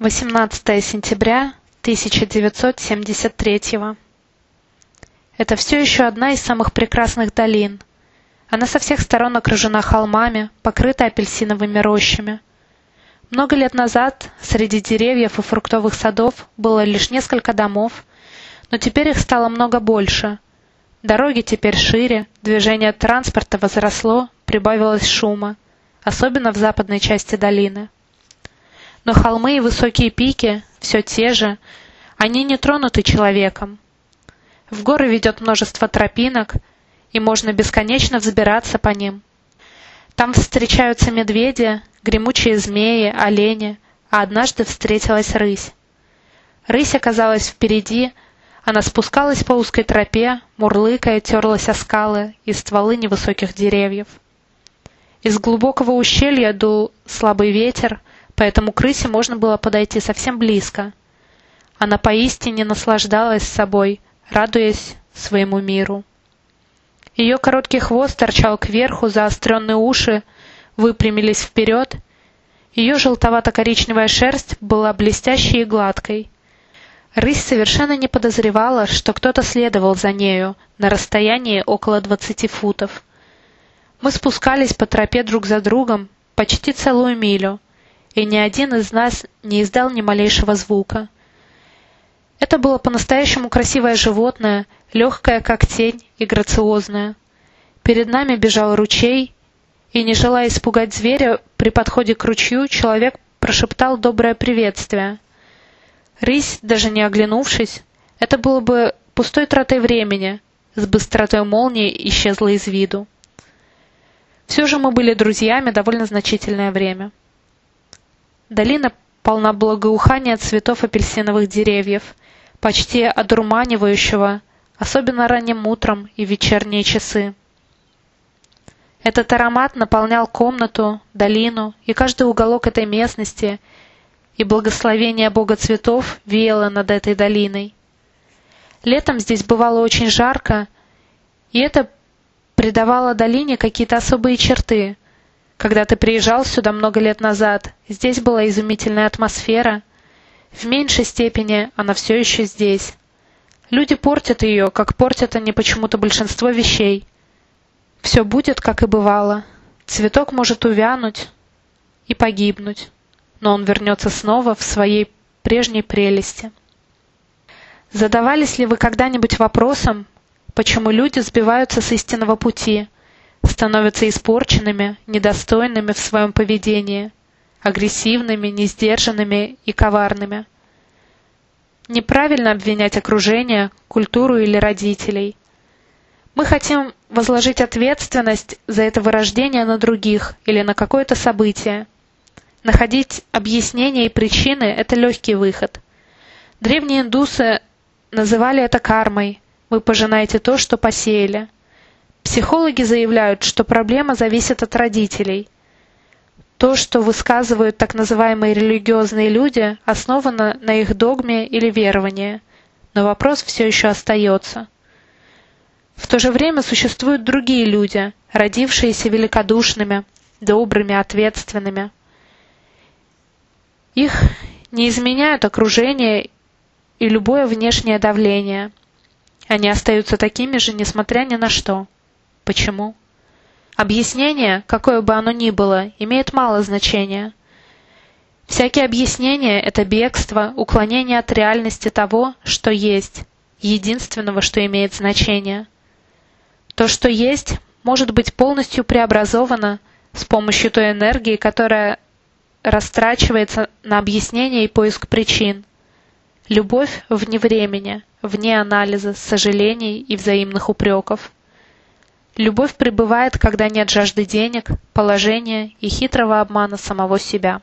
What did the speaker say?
18 сентября 1973 Это все еще одна из самых прекрасных долин. Она со всех сторон окружена холмами, покрыта апельсиновыми рощами. Много лет назад среди деревьев и фруктовых садов было лишь несколько домов, но теперь их стало много больше. Дороги теперь шире, движение транспорта возросло, прибавилось шума, особенно в западной части долины. Но холмы и высокие пики все те же, они не тронуты человеком. В горы ведет множество тропинок, и можно бесконечно взбираться по ним. Там встречаются медведи, гремучие змеи, олени, а однажды встретилась рысь. Рысь оказалась впереди, она спускалась по узкой тропе, мурлыкая терлась о скалы и стволы невысоких деревьев. Из глубокого ущелья дул слабый ветер, поэтому к рысе можно было подойти совсем близко. Она поистине наслаждалась собой, радуясь своему миру. Ее короткий хвост торчал кверху, заостренные уши выпрямились вперед. Ее желтовато-коричневая шерсть была блестящей и гладкой. Рысь совершенно не подозревала, что кто-то следовал за нею на расстоянии около двадцати футов. Мы спускались по тропе друг за другом почти целую милю, и ни один из нас не издал ни малейшего звука. Это было по-настоящему красивое животное, легкое как тень и грациозное. Перед нами бежал ручей, и, не желая испугать зверя, при подходе к ручью человек прошептал доброе приветствие. Рысь, даже не оглянувшись, это было бы пустой тратой времени, с быстротой молнии исчезла из виду. Все же мы были друзьями довольно значительное время. Долина полна благоухания цветов апельсиновых деревьев, почти одурманивающего, особенно ранним утром и вечерние часы. Этот аромат наполнял комнату, долину и каждый уголок этой местности, и благословение Бога цветов веяло над этой долиной. Летом здесь бывало очень жарко, и это придавало долине какие-то особые черты, когда ты приезжал сюда много лет назад, здесь была изумительная атмосфера. В меньшей степени она все еще здесь. Люди портят ее, как портят они почему-то большинство вещей. Все будет, как и бывало. Цветок может увянуть и погибнуть, но он вернется снова в своей прежней прелести. Задавались ли вы когда-нибудь вопросом, почему люди сбиваются с истинного пути, становятся испорченными, недостойными в своем поведении, агрессивными, несдержанными и коварными. Неправильно обвинять окружение, культуру или родителей. Мы хотим возложить ответственность за это вырождение на других или на какое-то событие. Находить объяснения и причины – это легкий выход. Древние индусы называли это кармой. Вы пожинаете то, что посеяли. Психологи заявляют, что проблема зависит от родителей. То, что высказывают так называемые религиозные люди, основано на их догме или веровании, но вопрос все еще остается. В то же время существуют другие люди, родившиеся великодушными, добрыми, ответственными. Их не изменяют окружение и любое внешнее давление. Они остаются такими же, несмотря ни на что. Почему? Объяснение, какое бы оно ни было, имеет мало значения. Всякие объяснения – это бегство, уклонение от реальности того, что есть, единственного, что имеет значение. То, что есть, может быть полностью преобразовано с помощью той энергии, которая растрачивается на объяснение и поиск причин. Любовь вне времени, вне анализа, сожалений и взаимных упреков. Любовь пребывает, когда нет жажды денег, положения и хитрого обмана самого себя.